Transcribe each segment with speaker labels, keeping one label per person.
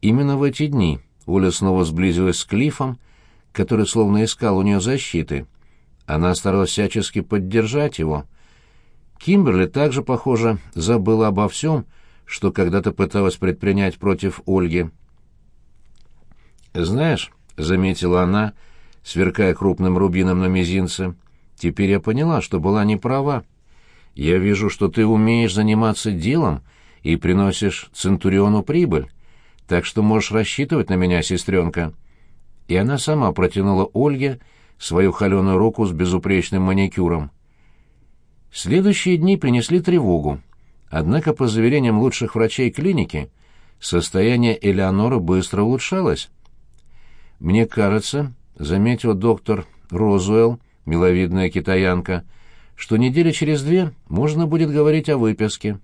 Speaker 1: Именно в эти дни Оля снова сблизилась с Клифом, который словно искал у нее защиты. Она старалась всячески поддержать его. Кимберли также, похоже, забыла обо всем, что когда-то пыталась предпринять против Ольги. «Знаешь», — заметила она, сверкая крупным рубином на мизинце, — «теперь я поняла, что была не права. Я вижу, что ты умеешь заниматься делом и приносишь Центуриону прибыль, так что можешь рассчитывать на меня, сестренка». И она сама протянула Ольге свою холеную руку с безупречным маникюром. Следующие дни принесли тревогу. Однако, по заверениям лучших врачей клиники, состояние Элеоноры быстро улучшалось. «Мне кажется», — заметил доктор Розуэлл, миловидная китаянка, что недели через две можно будет говорить о выписке.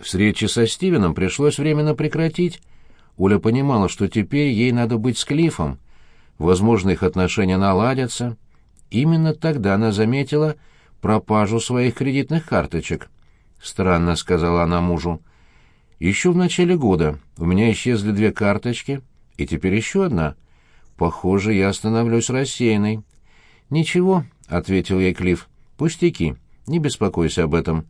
Speaker 1: Встречи со Стивеном пришлось временно прекратить. Уля понимала, что теперь ей надо быть с Клиффом. Возможно, их отношения наладятся. Именно тогда она заметила пропажу своих кредитных карточек. «Странно», — сказала она мужу. «Еще в начале года у меня исчезли две карточки, и теперь еще одна. Похоже, я становлюсь рассеянной». «Ничего», — ответил ей Клифф. «Пустяки, не беспокойся об этом».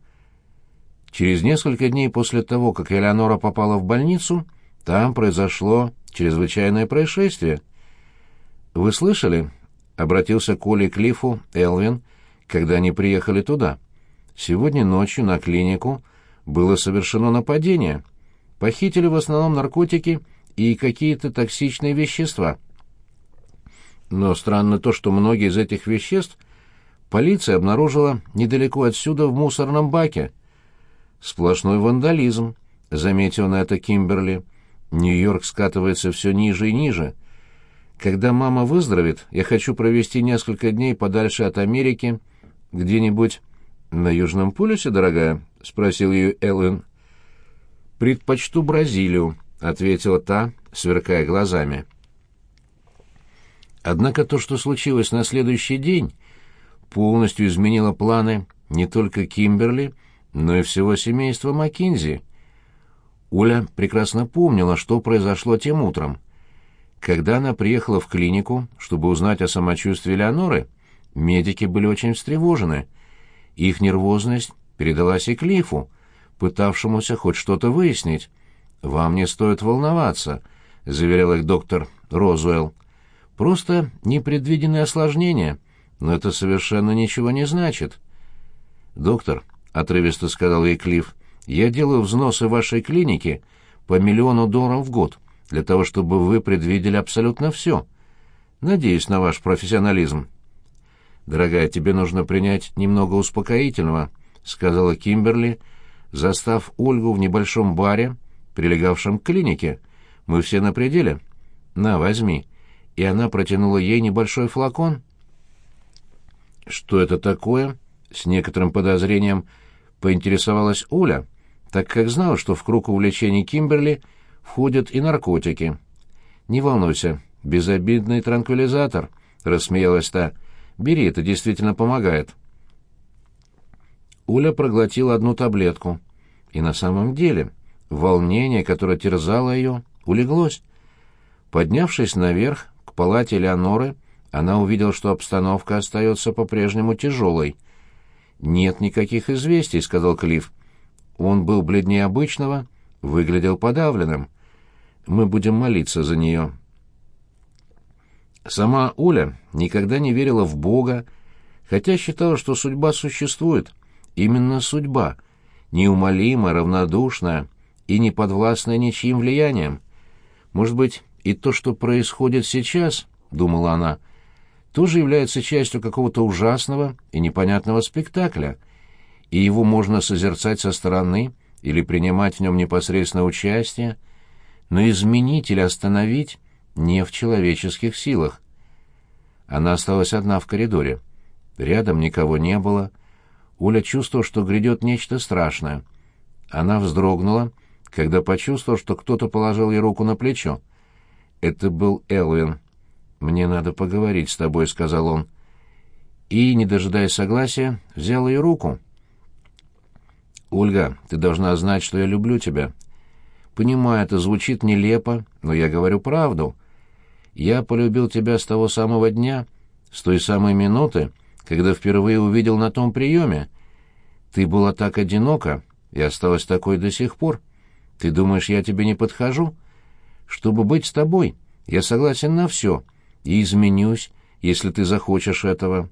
Speaker 1: Через несколько дней после того, как Элеонора попала в больницу, там произошло чрезвычайное происшествие. «Вы слышали?» — обратился к Оле Клиффу Элвин, когда они приехали туда. «Сегодня ночью на клинику было совершено нападение. Похитили в основном наркотики и какие-то токсичные вещества. Но странно то, что многие из этих веществ полиция обнаружила недалеко отсюда в мусорном баке. Сплошной вандализм, заметил на это Кимберли. Нью-Йорк скатывается все ниже и ниже. Когда мама выздоровеет, я хочу провести несколько дней подальше от Америки, где-нибудь на Южном полюсе, дорогая, спросил ее Эллен. Предпочту Бразилию, ответила та, сверкая глазами. Однако то, что случилось на следующий день, полностью изменило планы не только Кимберли, но и всего семейства Маккинзи. Оля прекрасно помнила, что произошло тем утром. Когда она приехала в клинику, чтобы узнать о самочувствии Леоноры, медики были очень встревожены. Их нервозность передалась и Клифу, пытавшемуся хоть что-то выяснить. «Вам не стоит волноваться», — заверял их доктор Розуэлл. «Просто непредвиденные осложнения, но это совершенно ничего не значит». «Доктор, — отрывисто сказал ей Клифф, — «я делаю взносы вашей клинике по миллиону долларов в год, для того, чтобы вы предвидели абсолютно все. Надеюсь на ваш профессионализм». «Дорогая, тебе нужно принять немного успокоительного», — сказала Кимберли, застав Ольгу в небольшом баре, прилегавшем к клинике. «Мы все на пределе. На, возьми». И она протянула ей небольшой флакон. «Что это такое?» С некоторым подозрением поинтересовалась Оля, так как знала, что в круг увлечений Кимберли входят и наркотики. «Не волнуйся, безобидный транквилизатор», — рассмеялась та. «Бери, это действительно помогает». Оля проглотила одну таблетку. И на самом деле волнение, которое терзало ее, улеглось. Поднявшись наверх, к палате Леоноры, она увидела, что обстановка остается по-прежнему тяжелой — «Нет никаких известий», — сказал Клифф. Он был бледнее обычного, выглядел подавленным. «Мы будем молиться за нее». Сама Оля никогда не верила в Бога, хотя считала, что судьба существует. Именно судьба, неумолимая, равнодушная и не подвластная ничьим влиянием. Может быть, и то, что происходит сейчас, — думала она, тоже является частью какого-то ужасного и непонятного спектакля, и его можно созерцать со стороны или принимать в нем непосредственно участие, но изменить или остановить не в человеческих силах. Она осталась одна в коридоре. Рядом никого не было. Уля чувствовала, что грядет нечто страшное. Она вздрогнула, когда почувствовала, что кто-то положил ей руку на плечо. Это был Элвин. «Мне надо поговорить с тобой», — сказал он. И, не дожидаясь согласия, взял ее руку. «Ольга, ты должна знать, что я люблю тебя. Понимаю, это звучит нелепо, но я говорю правду. Я полюбил тебя с того самого дня, с той самой минуты, когда впервые увидел на том приеме. Ты была так одинока и осталась такой до сих пор. Ты думаешь, я тебе не подхожу? Чтобы быть с тобой, я согласен на все и изменюсь, если ты захочешь этого.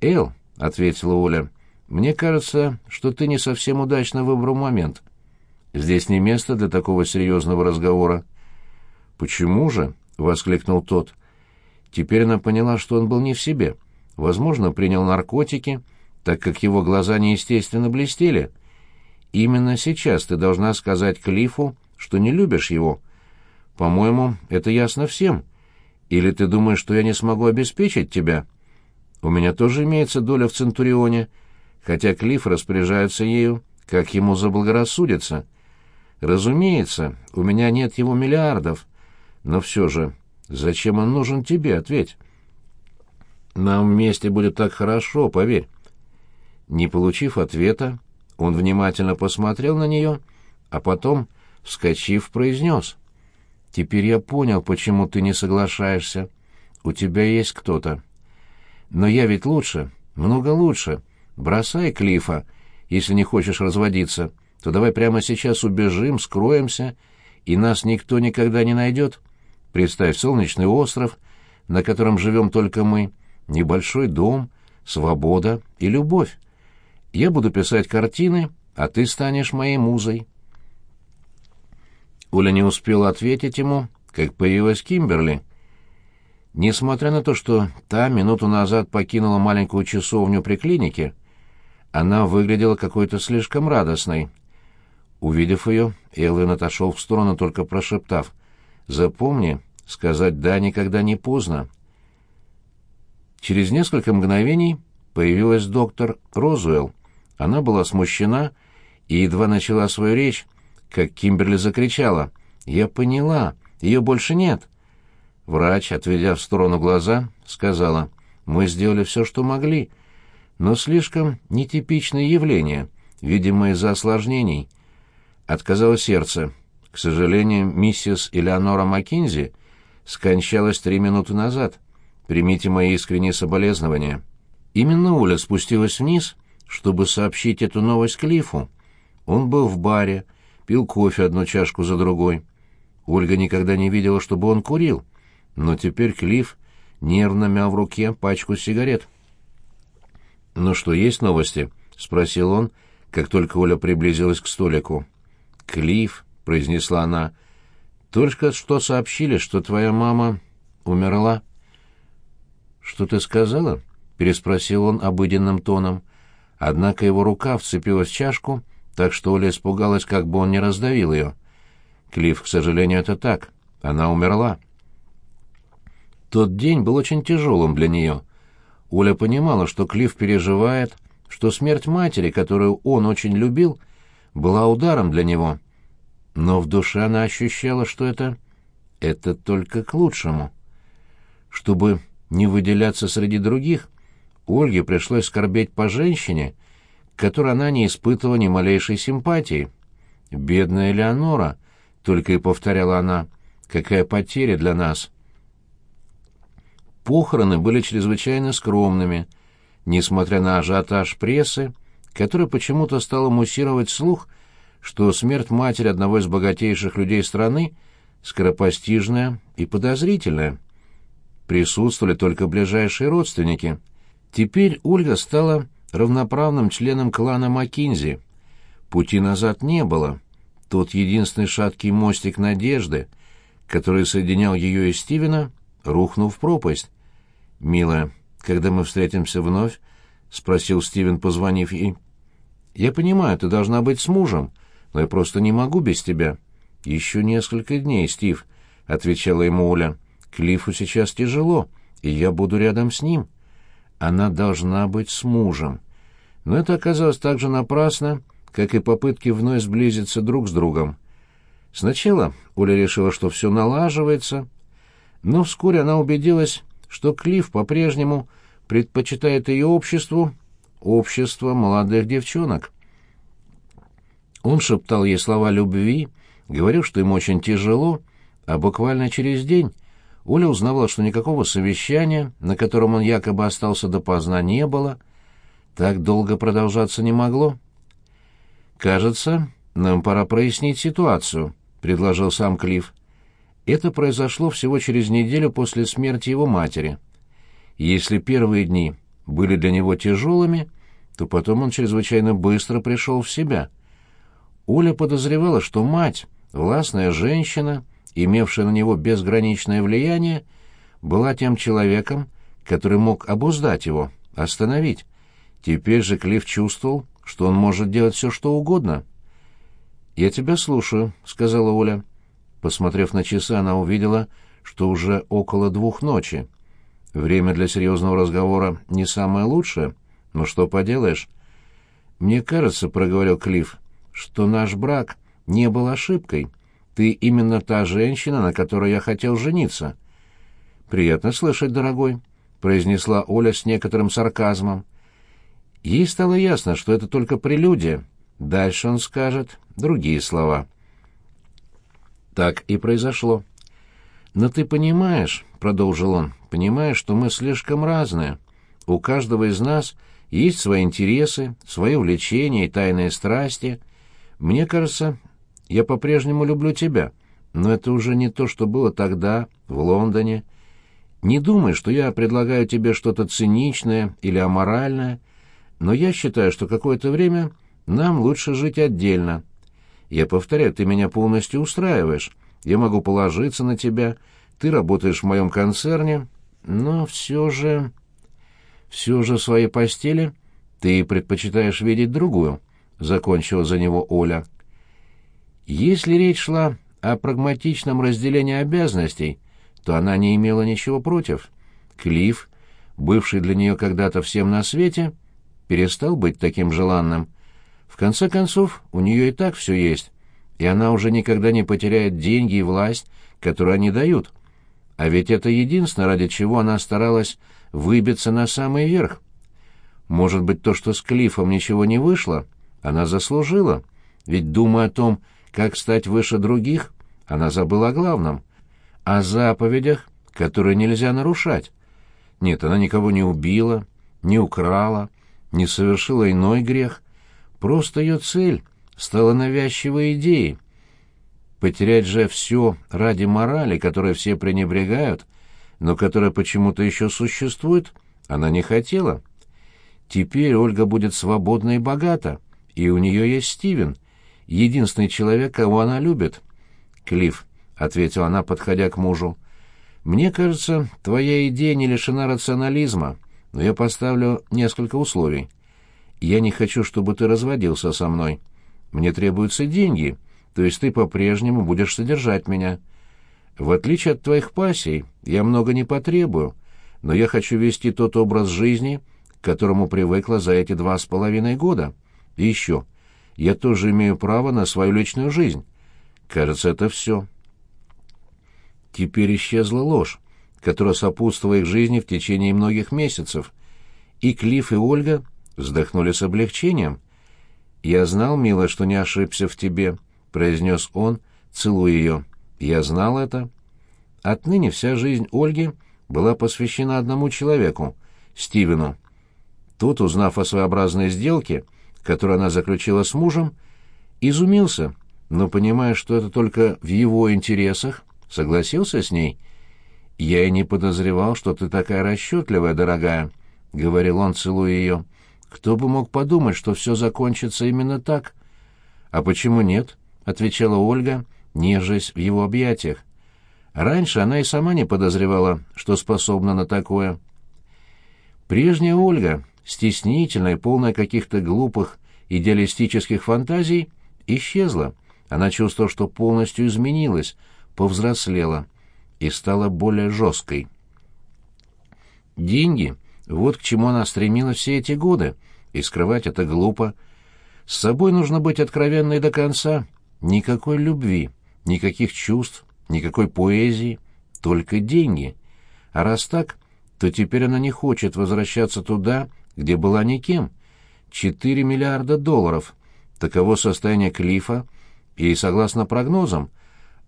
Speaker 1: «Эл», — ответила Оля, — «мне кажется, что ты не совсем удачно выбрал момент. Здесь не место для такого серьезного разговора». «Почему же?» — воскликнул тот. Теперь она поняла, что он был не в себе. Возможно, принял наркотики, так как его глаза неестественно блестели. «Именно сейчас ты должна сказать Клифу, что не любишь его. По-моему, это ясно всем. Или ты думаешь, что я не смогу обеспечить тебя? У меня тоже имеется доля в Центурионе, хотя Клифф распоряжается ею, как ему заблагорассудится. Разумеется, у меня нет его миллиардов, но все же, зачем он нужен тебе, ответь. Нам вместе будет так хорошо, поверь. Не получив ответа, он внимательно посмотрел на нее, а потом, вскочив, произнес. «Теперь я понял, почему ты не соглашаешься. У тебя есть кто-то». «Но я ведь лучше, много лучше. Бросай Клифа, если не хочешь разводиться, то давай прямо сейчас убежим, скроемся, и нас никто никогда не найдет. Представь солнечный остров, на котором живем только мы, небольшой дом, свобода и любовь. Я буду писать картины, а ты станешь моей музой». Оля не успела ответить ему, как появилась Кимберли. Несмотря на то, что та минуту назад покинула маленькую часовню при клинике, она выглядела какой-то слишком радостной. Увидев ее, Элвин отошел в сторону, только прошептав. «Запомни, сказать «да» никогда не поздно». Через несколько мгновений появилась доктор Розуэлл. Она была смущена и едва начала свою речь, как Кимберли закричала. «Я поняла, ее больше нет». Врач, отведя в сторону глаза, сказала, «Мы сделали все, что могли, но слишком нетипичное явление, видимо, из-за осложнений». Отказало сердце. К сожалению, миссис Элеонора Маккинзи скончалась три минуты назад. Примите мои искренние соболезнования. Именно Оля спустилась вниз, чтобы сообщить эту новость Клифу. Он был в баре, пил кофе одну чашку за другой. Ольга никогда не видела, чтобы он курил — но теперь Клифф нервно мял в руке пачку сигарет. «Ну что, есть новости?» — спросил он, как только Оля приблизилась к столику. «Клифф», — произнесла она, — «только что сообщили, что твоя мама умерла». «Что ты сказала?» — переспросил он обыденным тоном. Однако его рука вцепилась в чашку, так что Оля испугалась, как бы он не раздавил ее. «Клифф, к сожалению, это так. Она умерла». Тот день был очень тяжелым для нее. Оля понимала, что Клифф переживает, что смерть матери, которую он очень любил, была ударом для него. Но в душе она ощущала, что это... это только к лучшему. Чтобы не выделяться среди других, Ольге пришлось скорбеть по женщине, к которой она не испытывала ни малейшей симпатии. «Бедная Леонора», — только и повторяла она, — «какая потеря для нас». Похороны были чрезвычайно скромными, несмотря на ажиотаж прессы, которая почему-то стала муссировать слух, что смерть матери одного из богатейших людей страны скоропостижная и подозрительная. Присутствовали только ближайшие родственники. Теперь Ольга стала равноправным членом клана Маккинзи. Пути назад не было. Тот единственный шаткий мостик надежды, который соединял ее и Стивена, рухнул в пропасть. «Милая, когда мы встретимся вновь?» — спросил Стивен, позвонив ей. «Я понимаю, ты должна быть с мужем, но я просто не могу без тебя». «Еще несколько дней, Стив», — отвечала ему Оля. «Клиффу сейчас тяжело, и я буду рядом с ним». Она должна быть с мужем. Но это оказалось так же напрасно, как и попытки вновь сблизиться друг с другом. Сначала Оля решила, что все налаживается, но вскоре она убедилась, что Клифф по-прежнему предпочитает ее обществу общество молодых девчонок. Он шептал ей слова любви, говорил, что ему очень тяжело, а буквально через день Оля узнавала, что никакого совещания, на котором он якобы остался допоздна, не было. Так долго продолжаться не могло. «Кажется, нам пора прояснить ситуацию», — предложил сам Клифф. Это произошло всего через неделю после смерти его матери. Если первые дни были для него тяжелыми, то потом он чрезвычайно быстро пришел в себя. Оля подозревала, что мать, властная женщина, имевшая на него безграничное влияние, была тем человеком, который мог обуздать его, остановить. Теперь же Клифф чувствовал, что он может делать все, что угодно. «Я тебя слушаю», — сказала Оля. Посмотрев на часы, она увидела, что уже около двух ночи. Время для серьезного разговора не самое лучшее, но что поделаешь? «Мне кажется», — проговорил Клифф, — «что наш брак не был ошибкой». Ты именно та женщина, на которой я хотел жениться. Приятно слышать, дорогой, произнесла Оля с некоторым сарказмом. Ей стало ясно, что это только прелюдия. Дальше он скажет другие слова. Так и произошло. Но ты понимаешь, продолжил он, понимаешь, что мы слишком разные. У каждого из нас есть свои интересы, свои увлечения и тайные страсти. Мне кажется, я по-прежнему люблю тебя, но это уже не то, что было тогда, в Лондоне. Не думай, что я предлагаю тебе что-то циничное или аморальное, но я считаю, что какое-то время нам лучше жить отдельно. Я повторяю, ты меня полностью устраиваешь. Я могу положиться на тебя, ты работаешь в моем концерне, но все же... Все же в своей постели ты предпочитаешь видеть другую, — закончила за него Оля. Если речь шла о прагматичном разделении обязанностей, то она не имела ничего против. Клифф, бывший для нее когда-то всем на свете, перестал быть таким желанным. В конце концов, у нее и так все есть, и она уже никогда не потеряет деньги и власть, которые они дают. А ведь это единственное, ради чего она старалась выбиться на самый верх. Может быть, то, что с Клиффом ничего не вышло, она заслужила, ведь, думая о том, как стать выше других, она забыла о главном — о заповедях, которые нельзя нарушать. Нет, она никого не убила, не украла, не совершила иной грех. Просто ее цель стала навязчивой идеей. Потерять же все ради морали, которой все пренебрегают, но которая почему-то еще существует, она не хотела. Теперь Ольга будет свободна и богата, и у нее есть Стивен — единственный человек, кого она любит. Клифф, ответила она, подходя к мужу. Мне кажется, твоя идея не лишена рационализма, но я поставлю несколько условий. Я не хочу, чтобы ты разводился со мной. Мне требуются деньги, то есть ты по-прежнему будешь содержать меня. В отличие от твоих пассий, я много не потребую, но я хочу вести тот образ жизни, к которому привыкла за эти два с половиной года. И еще — я тоже имею право на свою личную жизнь. Кажется, это все. Теперь исчезла ложь, которая сопутствовала их жизни в течение многих месяцев. И Клифф и Ольга вздохнули с облегчением. «Я знал, милая, что не ошибся в тебе», — произнес он, целуя ее. «Я знал это». Отныне вся жизнь Ольги была посвящена одному человеку — Стивену. Тот, узнав о своеобразной сделке, — которую она заключила с мужем, изумился, но, понимая, что это только в его интересах, согласился с ней. «Я и не подозревал, что ты такая расчетливая, дорогая», — говорил он, целуя ее. «Кто бы мог подумать, что все закончится именно так?» «А почему нет?» — отвечала Ольга, нежась в его объятиях. Раньше она и сама не подозревала, что способна на такое. Прежняя Ольга стеснительная, полная каких-то глупых идеалистических фантазий, исчезла. Она чувствовала, что полностью изменилась, повзрослела и стала более жесткой. Деньги — вот к чему она стремилась все эти годы, и скрывать это глупо. С собой нужно быть откровенной до конца. Никакой любви, никаких чувств, никакой поэзии, только деньги. А раз так, то теперь она не хочет возвращаться туда, где была никем. Четыре миллиарда долларов. Таково состояние Клифа и, согласно прогнозам,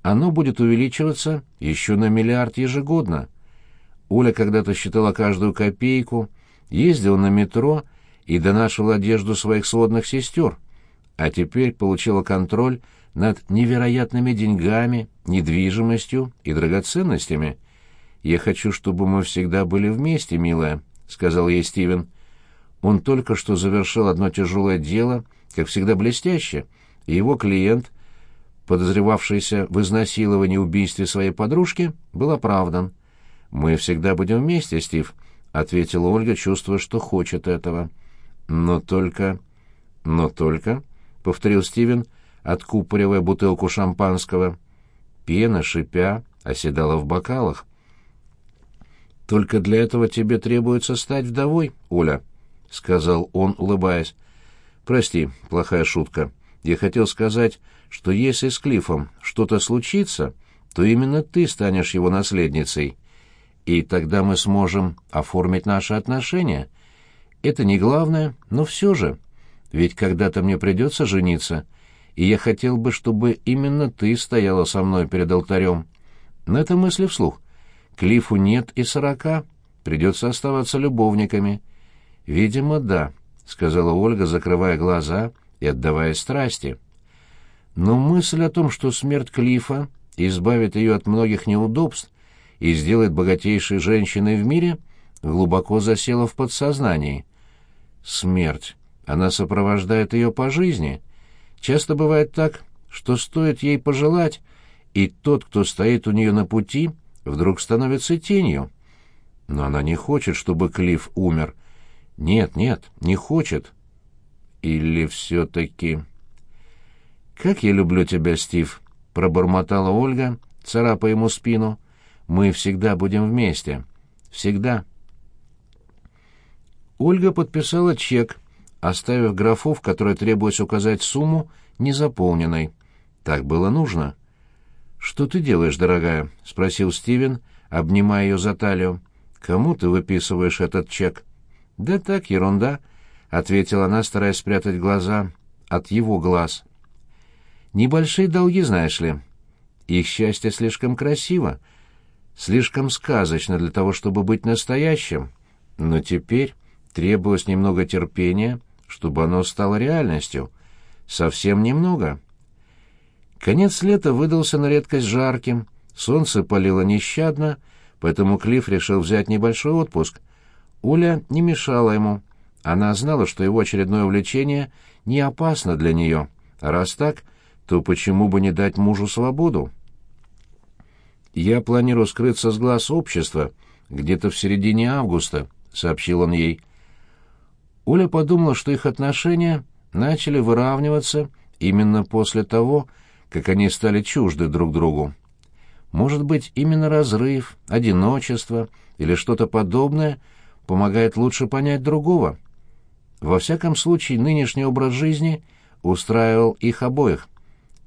Speaker 1: оно будет увеличиваться еще на миллиард ежегодно. Оля когда-то считала каждую копейку, ездила на метро и донашивала одежду своих сводных сестер, а теперь получила контроль над невероятными деньгами, недвижимостью и драгоценностями. «Я хочу, чтобы мы всегда были вместе, милая», — сказал ей Стивен. Он только что завершил одно тяжелое дело, как всегда блестяще, и его клиент, подозревавшийся в изнасиловании и убийстве своей подружки, был оправдан. «Мы всегда будем вместе, Стив», — ответила Ольга, чувствуя, что хочет этого. «Но только...» «Но только...» — повторил Стивен, откупоривая бутылку шампанского. Пена, шипя, оседала в бокалах. «Только для этого тебе требуется стать вдовой, Оля», — сказал он, улыбаясь. «Прости, плохая шутка. Я хотел сказать, что если с Клиффом что-то случится, то именно ты станешь его наследницей, и тогда мы сможем оформить наши отношения. Это не главное, но все же, ведь когда-то мне придется жениться, и я хотел бы, чтобы именно ты стояла со мной перед алтарем. На это мысли вслух. Клиффу нет и сорока, придется оставаться любовниками. Видимо, да, — сказала Ольга, закрывая глаза и отдавая страсти. Но мысль о том, что смерть Клифа избавит ее от многих неудобств и сделает богатейшей женщиной в мире, глубоко засела в подсознании. Смерть. Она сопровождает ее по жизни. Часто бывает так, что стоит ей пожелать, и тот, кто стоит у нее на пути, вдруг становится тенью. Но она не хочет, чтобы Клифф умер. Нет, нет, не хочет. Или все-таки... «Как я люблю тебя, Стив!» — пробормотала Ольга, царапая ему спину. «Мы всегда будем вместе. Всегда». Ольга подписала чек, оставив графу, в которой требовалось указать сумму, незаполненной. Так было нужно. «Что ты делаешь, дорогая?» — спросил Стивен, обнимая ее за талию. «Кому ты выписываешь этот чек?» «Да так, ерунда», — ответила она, стараясь спрятать глаза от его глаз. Небольшие долги, знаешь ли. Их счастье слишком красиво, слишком сказочно для того, чтобы быть настоящим. Но теперь требовалось немного терпения, чтобы оно стало реальностью. Совсем немного. Конец лета выдался на редкость жарким, солнце палило нещадно, поэтому Клифф решил взять небольшой отпуск. Уля не мешала ему. Она знала, что его очередное увлечение не опасно для нее. раз так, то почему бы не дать мужу свободу? «Я планирую скрыться с глаз общества где-то в середине августа», — сообщил он ей. Оля подумала, что их отношения начали выравниваться именно после того, как они стали чужды друг другу. Может быть, именно разрыв, одиночество или что-то подобное помогает лучше понять другого. Во всяком случае, нынешний образ жизни устраивал их обоих.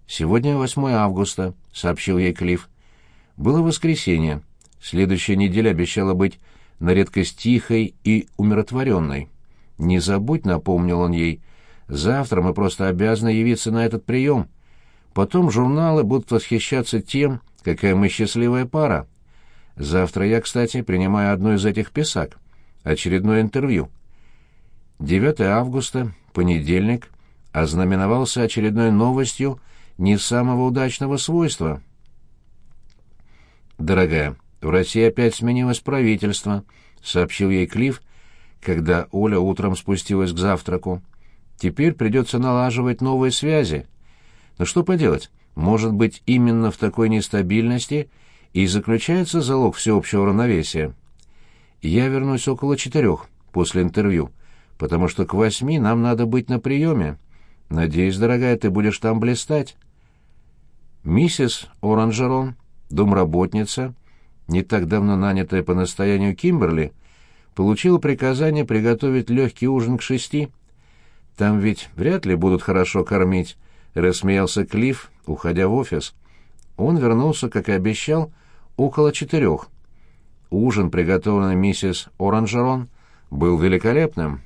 Speaker 1: «Сегодня 8 августа», — сообщил ей Клифф. Было воскресенье. Следующая неделя обещала быть на редкость тихой и умиротворенной. «Не забудь», — напомнил он ей, — «завтра мы просто обязаны явиться на этот прием. Потом журналы будут восхищаться тем, какая мы счастливая пара. Завтра я, кстати, принимаю одну из этих писак. Очередное интервью». 9 августа, понедельник, ознаменовался очередной новостью — не самого удачного свойства. «Дорогая, в России опять сменилось правительство», — сообщил ей Клифф, когда Оля утром спустилась к завтраку. «Теперь придется налаживать новые связи. Но что поделать, может быть, именно в такой нестабильности и заключается залог всеобщего равновесия. Я вернусь около четырех после интервью, потому что к восьми нам надо быть на приеме. Надеюсь, дорогая, ты будешь там блистать. Миссис Оранжерон, домработница, не так давно нанятая по настоянию Кимберли, получила приказание приготовить легкий ужин к шести. Там ведь вряд ли будут хорошо кормить, рассмеялся Клифф, уходя в офис. Он вернулся, как и обещал, около четырех. Ужин, приготовленный миссис Оранжерон, был великолепным.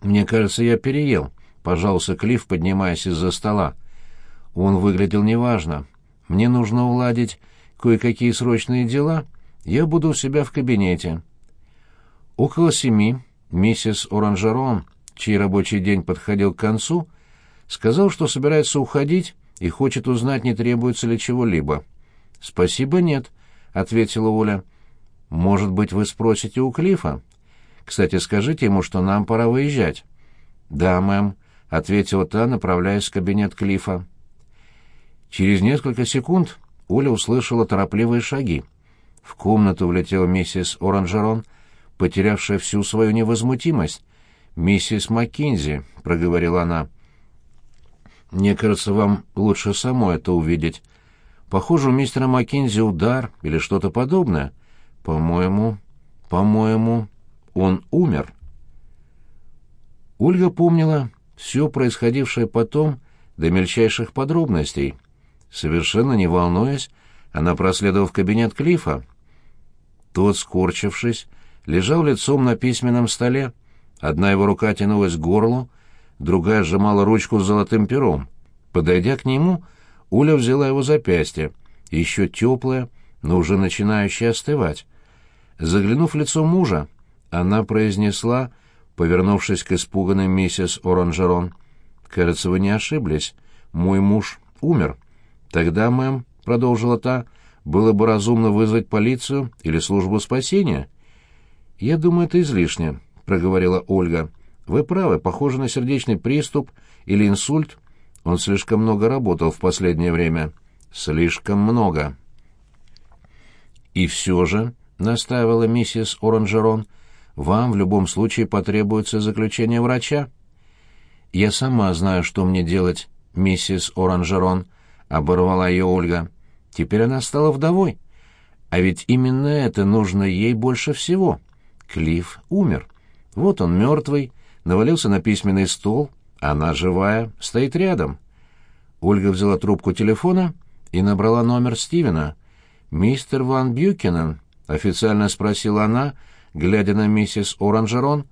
Speaker 1: «Мне кажется, я переел», — пожаловался Клифф, поднимаясь из-за стола. Он выглядел неважно. Мне нужно уладить кое-какие срочные дела. Я буду у себя в кабинете. Около семи миссис Оранжерон, чей рабочий день подходил к концу, сказал, что собирается уходить и хочет узнать, не требуется ли чего-либо. «Спасибо, нет», — ответила Оля. «Может быть, вы спросите у Клифа? Кстати, скажите ему, что нам пора выезжать». «Да, мэм», — ответила та, направляясь в кабинет Клифа. Через несколько секунд Оля услышала торопливые шаги. В комнату влетела миссис Оранжерон — потерявшая всю свою невозмутимость. «Миссис Маккинзи», — проговорила она. «Мне кажется, вам лучше самой это увидеть. Похоже, у мистера Маккинзи удар или что-то подобное. По-моему, по-моему, он умер». Ольга помнила все происходившее потом до мельчайших подробностей. Совершенно не волнуясь, она проследовала в кабинет Клифа. Тот, скорчившись, лежал лицом на письменном столе. Одна его рука тянулась к горлу, другая сжимала ручку с золотым пером. Подойдя к нему, Уля взяла его запястье, еще теплое, но уже начинающее остывать. Заглянув в лицо мужа, она произнесла, повернувшись к испуганной миссис Оранжерон, «Кажется, вы не ошиблись. Мой муж умер». «Тогда, мэм», — продолжила та, — «было бы разумно вызвать полицию или службу спасения». «Я думаю, это излишне», — проговорила Ольга. «Вы правы, похоже на сердечный приступ или инсульт. Он слишком много работал в последнее время. Слишком много». «И все же», — настаивала миссис Оранжерон, — «вам в любом случае потребуется заключение врача». «Я сама знаю, что мне делать, миссис Оранжерон», — оборвала ее Ольга. «Теперь она стала вдовой. А ведь именно это нужно ей больше всего». Клифф умер. Вот он мертвый, навалился на письменный стол, она живая, стоит рядом. Ольга взяла трубку телефона и набрала номер Стивена. «Мистер Ван Бьюкенен?» — официально спросила она, глядя на миссис Оранжерон,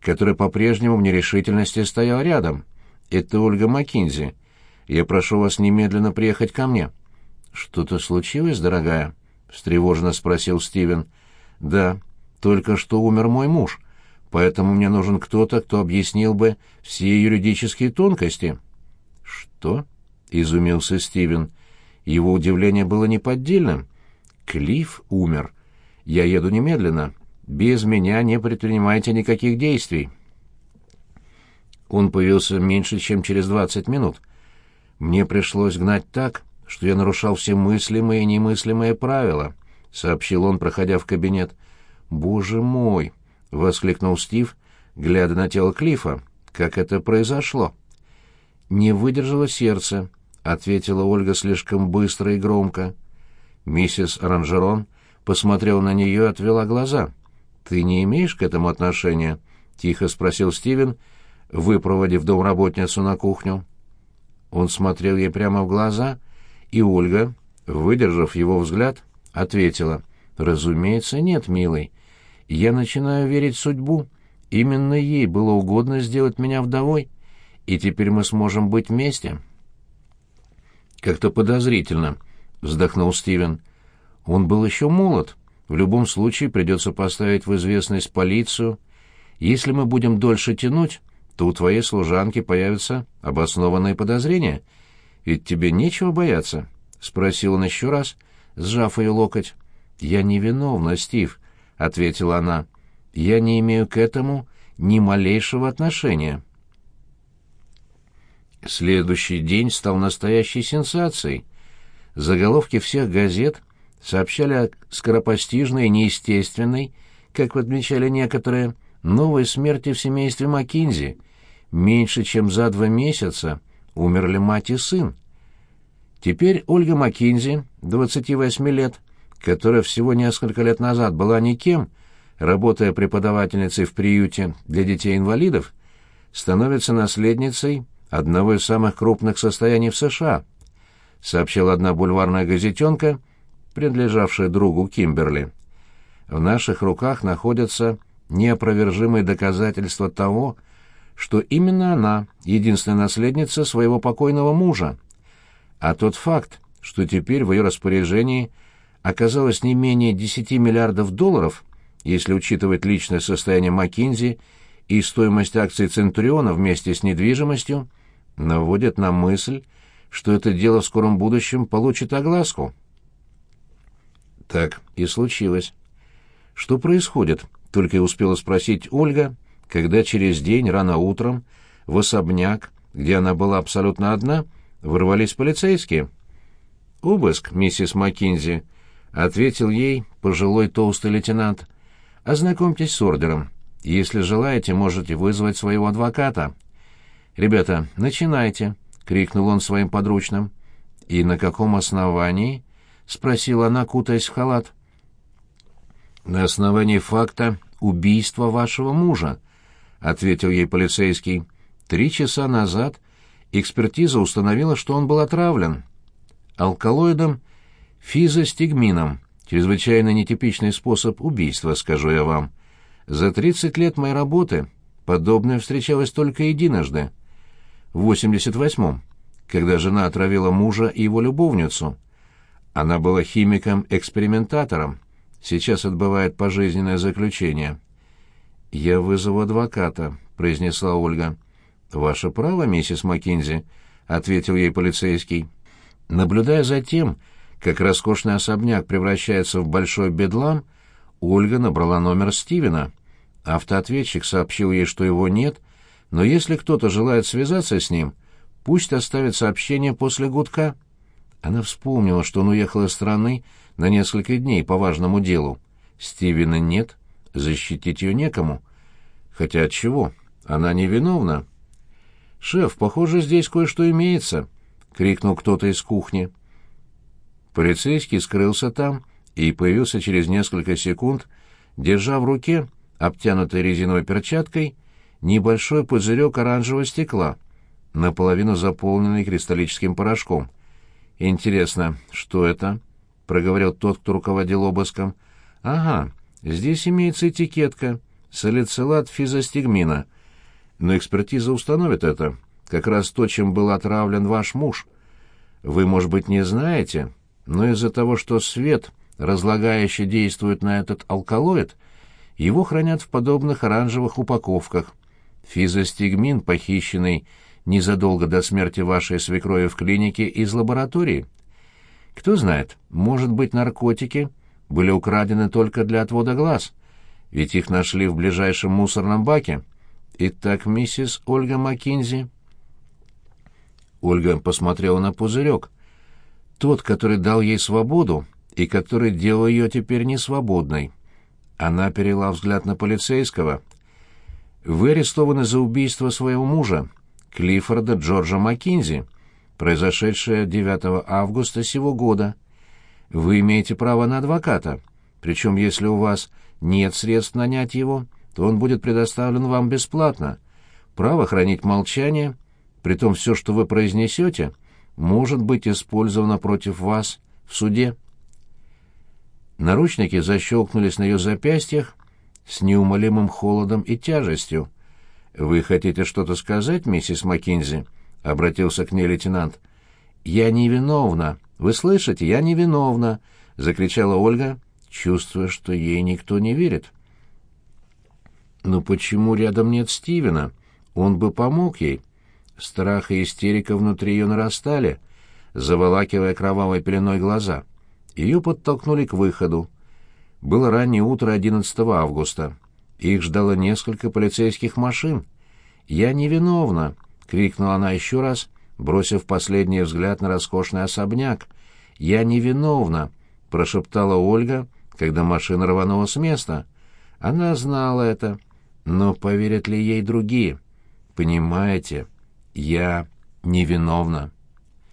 Speaker 1: которая по-прежнему в нерешительности стояла рядом. «Это Ольга Маккинзи. Я прошу вас немедленно приехать ко мне». «Что-то случилось, дорогая?» — встревоженно спросил Стивен. «Да, только что умер мой муж, поэтому мне нужен кто-то, кто объяснил бы все юридические тонкости». «Что?» — изумился Стивен. Его удивление было неподдельным. «Клифф умер. Я еду немедленно. Без меня не предпринимайте никаких действий». Он появился меньше, чем через двадцать минут. Мне пришлось гнать так, что я нарушал все мыслимые и немыслимые правила, — сообщил он, проходя в кабинет. «Боже мой!» — воскликнул Стив, глядя на тело Клифа. «Как это произошло?» «Не выдержало сердце», — ответила Ольга слишком быстро и громко. Миссис Оранжерон посмотрела на нее и отвела глаза. «Ты не имеешь к этому отношения?» — тихо спросил Стивен, выпроводив домработницу на кухню. Он смотрел ей прямо в глаза, и Ольга, выдержав его взгляд, ответила. «Разумеется, нет, милый. Я начинаю верить в судьбу. Именно ей было угодно сделать меня вдовой, и теперь мы сможем быть вместе. Как-то подозрительно, вздохнул Стивен. Он был еще молод. В любом случае придется поставить в известность полицию. Если мы будем дольше тянуть, то у твоей служанки появятся обоснованные подозрения. Ведь тебе нечего бояться, спросил он еще раз, сжав ее локоть. Я невиновна, Стив. — ответила она. «Я не имею к этому ни малейшего отношения». Следующий день стал настоящей сенсацией. Заголовки всех газет сообщали о скоропостижной неестественной, как отмечали некоторые, новой смерти в семействе Маккинзи. Меньше чем за два месяца умерли мать и сын. Теперь Ольга Маккинзи, 28 лет, — которая всего несколько лет назад была никем, работая преподавательницей в приюте для детей-инвалидов, становится наследницей одного из самых крупных состояний в США, сообщила одна бульварная газетенка, принадлежавшая другу Кимберли. В наших руках находятся неопровержимые доказательства того, что именно она единственная наследница своего покойного мужа. а тот факт, что теперь в ее распоряжении оказалось не менее 10 миллиардов долларов, если учитывать личное состояние Маккинзи и стоимость акций Центуриона вместе с недвижимостью, наводит на мысль, что это дело в скором будущем получит огласку. Так и случилось. Что происходит? Только и успела спросить Ольга, когда через день рано утром в особняк, где она была абсолютно одна, ворвались полицейские. «Обыск, миссис Маккинзи», — ответил ей пожилой толстый лейтенант. «Ознакомьтесь с ордером. Если желаете, можете вызвать своего адвоката». «Ребята, начинайте», — крикнул он своим подручным. «И на каком основании?» — спросила она, кутаясь в халат. «На основании факта убийства вашего мужа», — ответил ей полицейский. «Три часа назад экспертиза установила, что он был отравлен. Алкалоидом физостигмином, чрезвычайно нетипичный способ убийства, скажу я вам. За тридцать лет моей работы подобное встречалось только единожды. В 88-м, когда жена отравила мужа и его любовницу. Она была химиком-экспериментатором, сейчас отбывает пожизненное заключение. «Я вызову адвоката», — произнесла Ольга. «Ваше право, миссис Маккинзи», — ответил ей полицейский. Наблюдая за тем, как роскошный особняк превращается в большой бедлам, Ольга набрала номер Стивена. Автоответчик сообщил ей, что его нет, но если кто-то желает связаться с ним, пусть оставит сообщение после гудка. Она вспомнила, что он уехал из страны на несколько дней по важному делу. Стивена нет, защитить ее некому. Хотя от чего? Она невиновна. «Шеф, похоже, здесь кое-что имеется», — крикнул кто-то из кухни. Полицейский скрылся там и появился через несколько секунд, держа в руке, обтянутой резиновой перчаткой, небольшой пузырек оранжевого стекла, наполовину заполненный кристаллическим порошком. «Интересно, что это?» — проговорил тот, кто руководил обыском. «Ага, здесь имеется этикетка. Салицилат физостигмина. Но экспертиза установит это. Как раз то, чем был отравлен ваш муж. Вы, может быть, не знаете, но из-за того, что свет, разлагающий, действует на этот алкалоид, его хранят в подобных оранжевых упаковках. Физостигмин, похищенный незадолго до смерти вашей свекрови в клинике из лаборатории. Кто знает, может быть, наркотики были украдены только для отвода глаз, ведь их нашли в ближайшем мусорном баке. Итак, миссис Ольга Маккинзи... Ольга посмотрела на пузырек. Тот, который дал ей свободу и который делал ее теперь несвободной. Она перела взгляд на полицейского. «Вы арестованы за убийство своего мужа, Клиффорда Джорджа Маккинзи, произошедшее 9 августа сего года. Вы имеете право на адвоката, причем если у вас нет средств нанять его, то он будет предоставлен вам бесплатно. Право хранить молчание, притом все, что вы произнесете, может быть использовано против вас в суде. Наручники защелкнулись на ее запястьях с неумолимым холодом и тяжестью. «Вы хотите что-то сказать, миссис Маккинзи?» — обратился к ней лейтенант. «Я невиновна! Вы слышите? Я невиновна!» — закричала Ольга, чувствуя, что ей никто не верит. «Но почему рядом нет Стивена? Он бы помог ей». Страх и истерика внутри ее нарастали, заволакивая кровавой пеленой глаза. Ее подтолкнули к выходу. Было раннее утро 11 августа. Их ждало несколько полицейских машин. «Я невиновна!» — крикнула она еще раз, бросив последний взгляд на роскошный особняк. «Я невиновна!» — прошептала Ольга, когда машина рванула с места. Она знала это, но поверят ли ей другие? «Понимаете, я невиновна».